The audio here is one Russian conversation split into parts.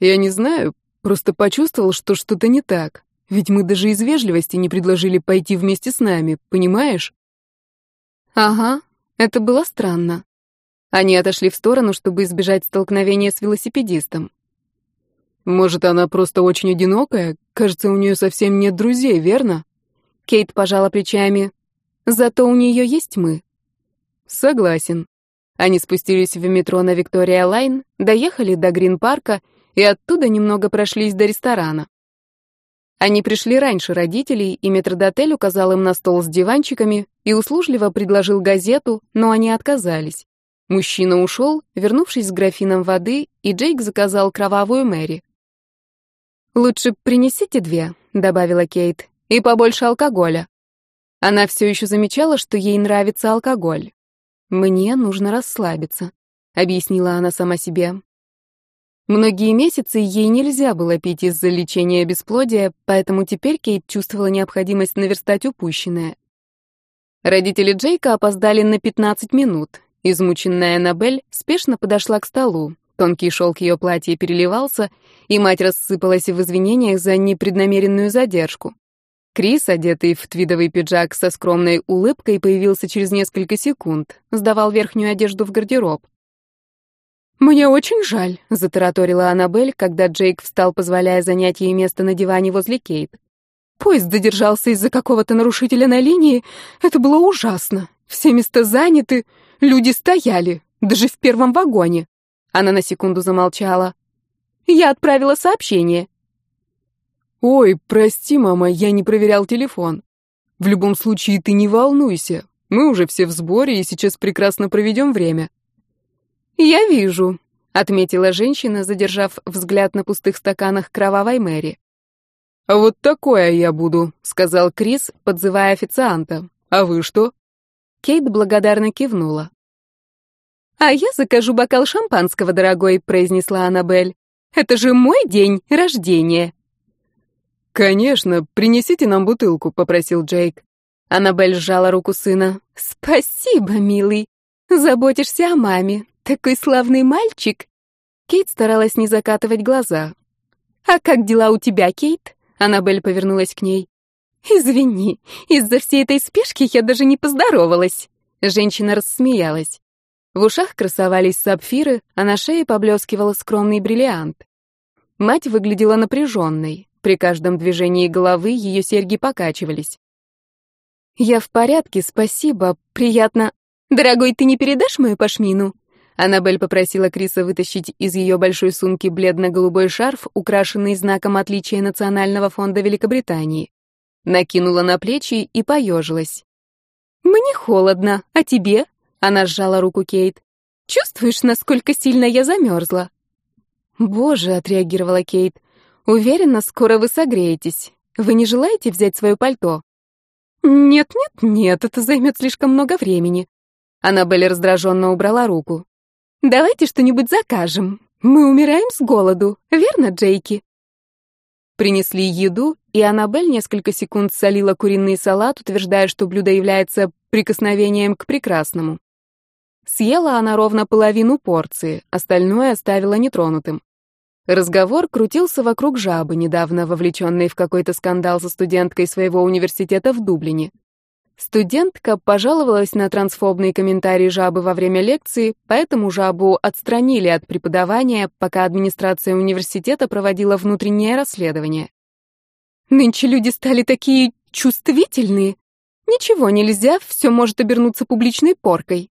Я не знаю, просто почувствовал, что что-то не так. Ведь мы даже из вежливости не предложили пойти вместе с нами, понимаешь? Ага, это было странно. Они отошли в сторону, чтобы избежать столкновения с велосипедистом. Может, она просто очень одинокая? Кажется, у нее совсем нет друзей, верно? Кейт пожала плечами. Зато у нее есть мы. Согласен. Они спустились в метро на Виктория Лайн, доехали до Грин-парка и оттуда немного прошлись до ресторана. Они пришли раньше родителей, и метрдотель указал им на стол с диванчиками и услужливо предложил газету, но они отказались. Мужчина ушел, вернувшись с графином воды, и Джейк заказал кровавую Мэри. «Лучше принесите две», — добавила Кейт, — «и побольше алкоголя». Она все еще замечала, что ей нравится алкоголь. «Мне нужно расслабиться», — объяснила она сама себе. Многие месяцы ей нельзя было пить из-за лечения бесплодия, поэтому теперь Кейт чувствовала необходимость наверстать упущенное. Родители Джейка опоздали на 15 минут. Измученная Аннабель спешно подошла к столу. Тонкий шелк ее платья переливался, и мать рассыпалась в извинениях за непреднамеренную задержку. Крис, одетый в твидовый пиджак со скромной улыбкой, появился через несколько секунд, сдавал верхнюю одежду в гардероб. «Мне очень жаль», — затараторила Аннабель, когда Джейк встал, позволяя занять ей место на диване возле Кейт. «Поезд задержался из-за какого-то нарушителя на линии. Это было ужасно. Все места заняты, люди стояли, даже в первом вагоне». Она на секунду замолчала. «Я отправила сообщение». «Ой, прости, мама, я не проверял телефон. В любом случае, ты не волнуйся. Мы уже все в сборе и сейчас прекрасно проведем время». «Я вижу», — отметила женщина, задержав взгляд на пустых стаканах кровавой Мэри. «Вот такое я буду», — сказал Крис, подзывая официанта. «А вы что?» Кейт благодарно кивнула. «А я закажу бокал шампанского, дорогой», — произнесла Аннабель. «Это же мой день рождения». «Конечно, принесите нам бутылку», — попросил Джейк. Аннабель сжала руку сына. «Спасибо, милый. Заботишься о маме. Такой славный мальчик!» Кейт старалась не закатывать глаза. «А как дела у тебя, Кейт?» Аннабель повернулась к ней. «Извини, из-за всей этой спешки я даже не поздоровалась». Женщина рассмеялась. В ушах красовались сапфиры, а на шее поблескивал скромный бриллиант. Мать выглядела напряженной. При каждом движении головы ее серьги покачивались. «Я в порядке, спасибо, приятно. Дорогой, ты не передашь мою пашмину?» Аннабель попросила Криса вытащить из ее большой сумки бледно-голубой шарф, украшенный знаком отличия Национального фонда Великобритании. Накинула на плечи и поежилась. «Мне холодно, а тебе?» Она сжала руку Кейт. «Чувствуешь, насколько сильно я замерзла?» «Боже», — отреагировала Кейт, — «уверена, скоро вы согреетесь. Вы не желаете взять свое пальто?» «Нет-нет-нет, это займет слишком много времени». Аннабель раздраженно убрала руку. Давайте что-нибудь закажем. Мы умираем с голоду, верно, Джейки?» Принесли еду, и Аннабель несколько секунд солила куриный салат, утверждая, что блюдо является прикосновением к прекрасному. Съела она ровно половину порции, остальное оставила нетронутым. Разговор крутился вокруг жабы, недавно вовлеченной в какой-то скандал со студенткой своего университета в Дублине. Студентка пожаловалась на трансфобные комментарии жабы во время лекции, поэтому жабу отстранили от преподавания, пока администрация университета проводила внутреннее расследование. Нынче люди стали такие чувствительные. Ничего нельзя, все может обернуться публичной поркой.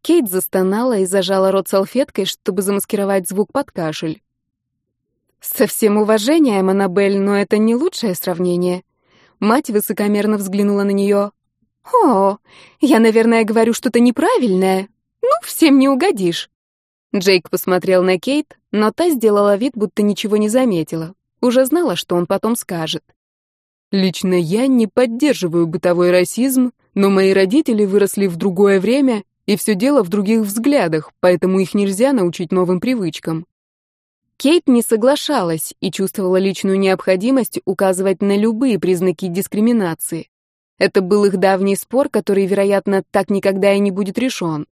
Кейт застонала и зажала рот салфеткой, чтобы замаскировать звук под кашель. Со всем уважением, Аннабель, но это не лучшее сравнение. Мать высокомерно взглянула на нее. «О, я, наверное, говорю что-то неправильное. Ну, всем не угодишь». Джейк посмотрел на Кейт, но та сделала вид, будто ничего не заметила. Уже знала, что он потом скажет. «Лично я не поддерживаю бытовой расизм, но мои родители выросли в другое время, и все дело в других взглядах, поэтому их нельзя научить новым привычкам». Кейт не соглашалась и чувствовала личную необходимость указывать на любые признаки дискриминации. Это был их давний спор, который, вероятно, так никогда и не будет решен.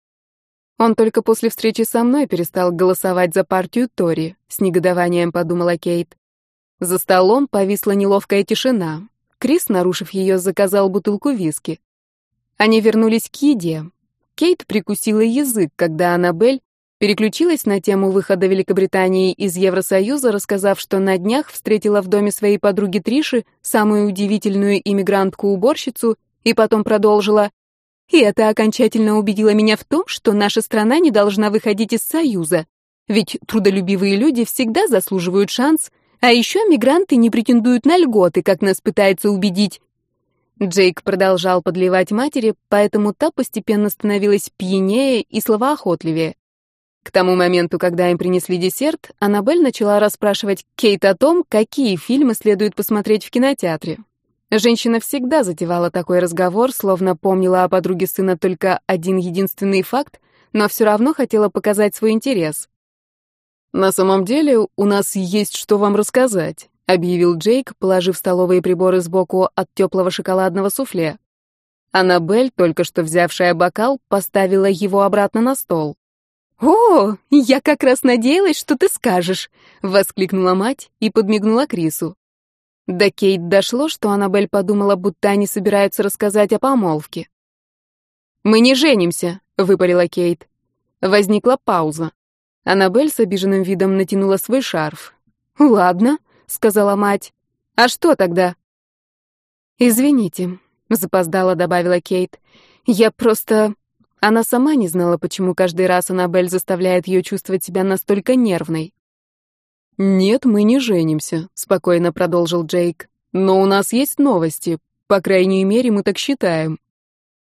Он только после встречи со мной перестал голосовать за партию Тори, с негодованием подумала Кейт. За столом повисла неловкая тишина. Крис, нарушив ее, заказал бутылку виски. Они вернулись к еде. Кейт прикусила язык, когда Аннабель переключилась на тему выхода Великобритании из Евросоюза, рассказав, что на днях встретила в доме своей подруги Триши самую удивительную иммигрантку-уборщицу, и потом продолжила. И это окончательно убедило меня в том, что наша страна не должна выходить из Союза. Ведь трудолюбивые люди всегда заслуживают шанс, а еще мигранты не претендуют на льготы, как нас пытается убедить. Джейк продолжал подливать матери, поэтому та постепенно становилась пьянее и словоохотливее. К тому моменту, когда им принесли десерт, Аннабель начала расспрашивать Кейт о том, какие фильмы следует посмотреть в кинотеатре. Женщина всегда затевала такой разговор, словно помнила о подруге сына только один единственный факт, но все равно хотела показать свой интерес. «На самом деле, у нас есть что вам рассказать», — объявил Джейк, положив столовые приборы сбоку от теплого шоколадного суфле. Аннабель, только что взявшая бокал, поставила его обратно на стол. «О, я как раз надеялась, что ты скажешь!» — воскликнула мать и подмигнула Крису. До Кейт дошло, что Аннабель подумала, будто они собираются рассказать о помолвке. «Мы не женимся», — выпалила Кейт. Возникла пауза. Аннабель с обиженным видом натянула свой шарф. «Ладно», — сказала мать. «А что тогда?» «Извините», — запоздала добавила Кейт. «Я просто...» Она сама не знала, почему каждый раз Аннабель заставляет ее чувствовать себя настолько нервной. «Нет, мы не женимся», — спокойно продолжил Джейк. «Но у нас есть новости. По крайней мере, мы так считаем».